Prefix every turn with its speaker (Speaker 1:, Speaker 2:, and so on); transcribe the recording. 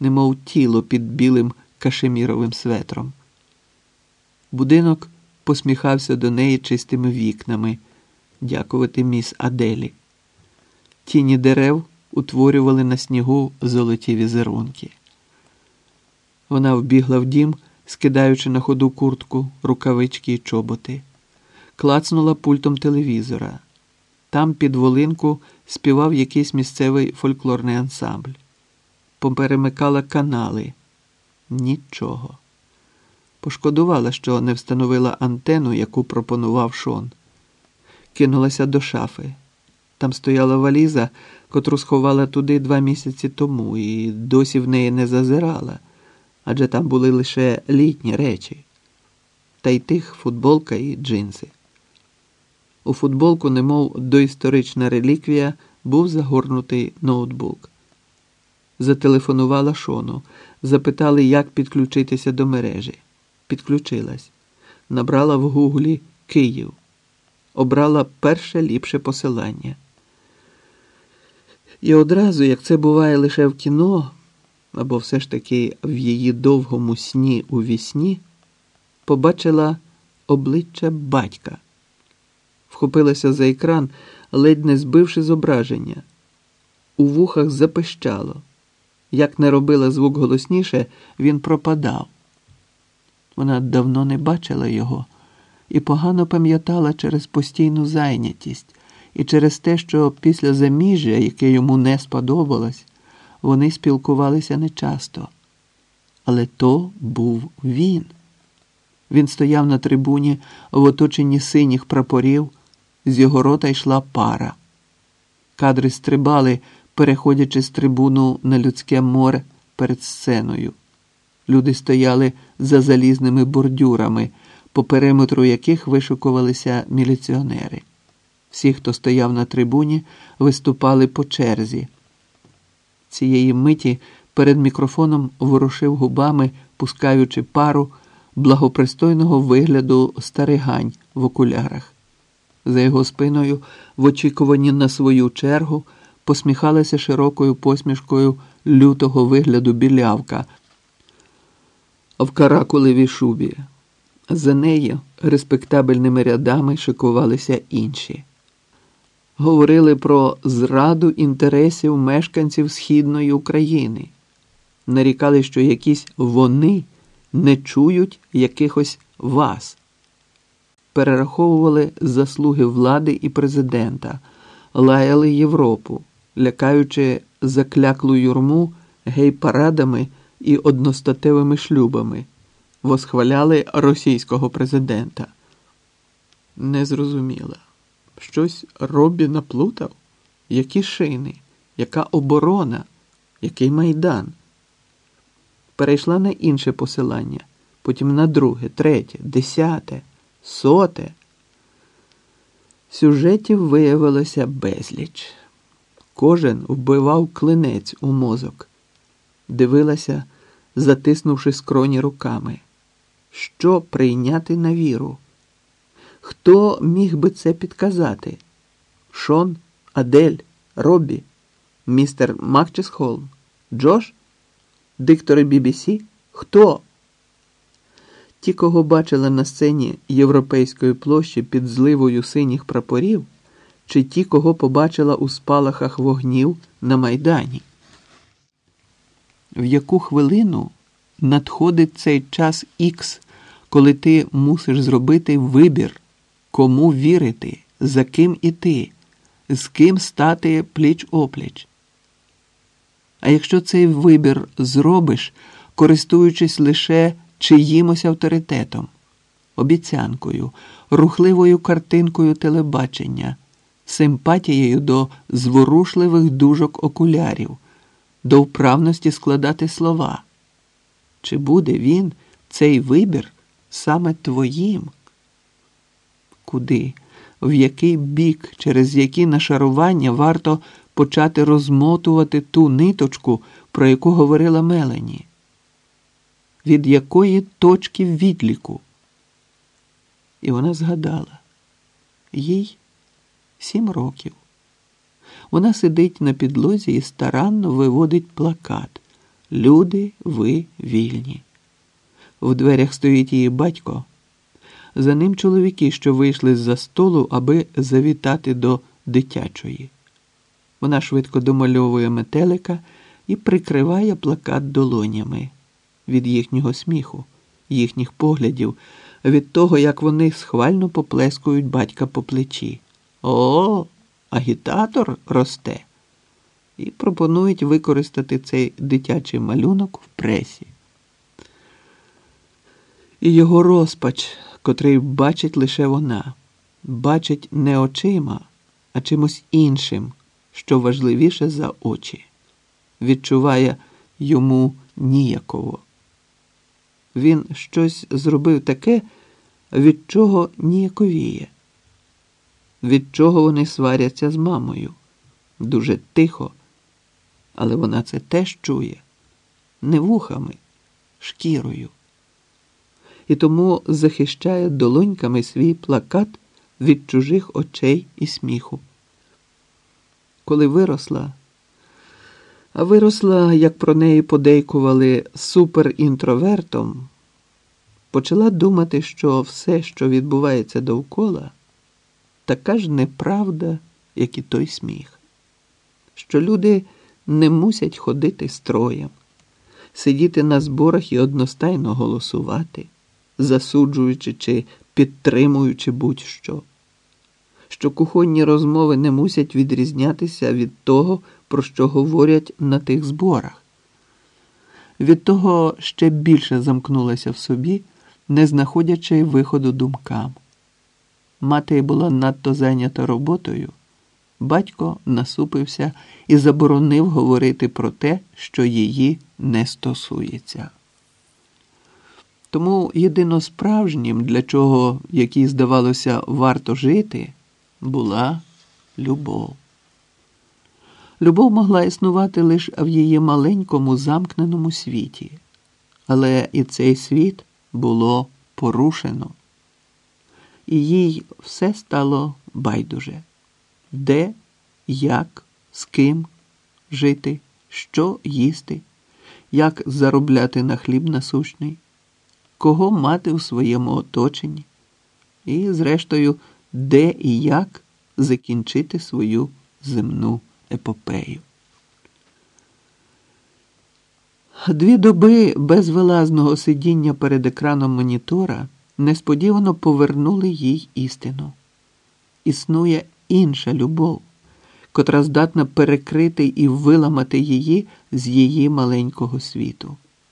Speaker 1: немов тіло під білим кашеміровим светром. Будинок посміхався до неї чистими вікнами, дякувати міс Аделі. Тіні дерев утворювали на снігу золоті візерунки. Вона вбігла в дім, скидаючи на ходу куртку, рукавички й чоботи, клацнула пультом телевізора. Там під волинку співав якийсь місцевий фольклорний ансамбль. Поперемикала канали. Нічого. Пошкодувала, що не встановила антену, яку пропонував Шон. Кинулася до шафи. Там стояла валіза, котру сховала туди два місяці тому, і досі в неї не зазирала, адже там були лише літні речі, та й тих футболка і джинси. У футболку, немов доісторична реліквія, був загорнутий ноутбук. Зателефонувала Шону, запитали, як підключитися до мережі. Підключилась, набрала в гуглі Київ, обрала перше ліпше посилання. І одразу, як це буває лише в кіно, або все ж таки в її довгому сні у вісні, побачила обличчя батька вхопилася за екран, ледь не збивши зображення. У вухах запищало. Як не робила звук голосніше, він пропадав. Вона давно не бачила його і погано пам'ятала через постійну зайнятість і через те, що після заміжжя, яке йому не сподобалось, вони спілкувалися нечасто. Але то був він. Він стояв на трибуні в оточенні синіх прапорів. З його рота йшла пара. Кадри стрибали, переходячи з трибуну на людське море перед сценою. Люди стояли за залізними бордюрами, по периметру яких вишукувалися міліціонери. Всі, хто стояв на трибуні, виступали по черзі. Цієї миті перед мікрофоном ворушив губами, пускаючи пару благопристойного вигляду старигань в окулярах. За його спиною, в очікуванні на свою чергу, посміхалася широкою посмішкою лютого вигляду білявка. В каракулевій шубі. За нею респектабельними рядами шикувалися інші. Говорили про зраду інтересів мешканців Східної України, нарікали, що якісь вони не чують якихось вас. Перераховували заслуги влади і президента, лаяли Європу, лякаючи закляклу юрму гей-парадами і одностатевими шлюбами, восхваляли російського президента. Не зрозуміла. Щось Робі наплутав? Які шини, яка оборона, який майдан? Перейшла на інше посилання, потім на друге, третє, десяте соте. Сюжетів виявилося безліч. Кожен вбивав клинець у мозок, дивилася, затиснувши скроні руками. Що прийняти на віру? Хто міг би це підказати? Шон, Адель, Роббі, містер Макчесхолм, Джош, диктори BBC? Хто? Ті, кого бачили на сцені Європейської площі під зливою синіх прапорів, чи ті, кого побачила у спалахах вогнів на Майдані. В яку хвилину надходить цей час Ікс, коли ти мусиш зробити вибір, кому вірити, за ким іти, з ким стати пліч опліч? А якщо цей вибір зробиш, користуючись лише чиїмось авторитетом, обіцянкою, рухливою картинкою телебачення, симпатією до зворушливих дужок окулярів, до вправності складати слова. Чи буде він, цей вибір, саме твоїм? Куди, в який бік, через які нашарування варто почати розмотувати ту ниточку, про яку говорила Мелені? від якої точки відліку. І вона згадала їй сім років. Вона сидить на підлозі і старанно виводить плакат, Люди, ви вільні. В дверях стоїть її батько. За ним чоловіки, що вийшли з-за столу, аби завітати до дитячої. Вона швидко домальовує метелика і прикриває плакат долонями від їхнього сміху, їхніх поглядів, від того, як вони схвально поплескують батька по плечі. О, агітатор росте. І пропонують використати цей дитячий малюнок в пресі. І його розпач, котрий бачить лише вона, бачить не очима, а чимось іншим, що важливіше за очі, відчуває йому ніяково. Він щось зробив таке, від чого ніяковіє, від чого вони сваряться з мамою. Дуже тихо, але вона це теж чує, не вухами, шкірою. І тому захищає долоньками свій плакат від чужих очей і сміху. Коли виросла, а виросла, як про неї подейкували, суперінтровертом, почала думати, що все, що відбувається довкола, така ж неправда, як і той сміх, що люди не мусять ходити строєм, сидіти на зборах і одностайно голосувати, засуджуючи чи підтримуючи будь-що, що кухонні розмови не мусять відрізнятися від того, про що говорять на тих зборах. Від того ще більше замкнулася в собі, не знаходячи виходу думкам. Мати була надто зайнята роботою, батько насупився і заборонив говорити про те, що її не стосується. Тому єдино справжнім, для чого, якій, здавалося, варто жити, була любов. Любов могла існувати лише в її маленькому замкненому світі, але і цей світ було порушено, і їй все стало байдуже де, як, з ким жити, що їсти, як заробляти на хліб насущний, кого мати у своєму оточенні, і, зрештою, де і як закінчити свою земну епопею. Дві доби безвилазного сидіння перед екраном монітора несподівано повернули їй істину. Існує інша любов, котра здатна перекрити і виламати її з її маленького світу.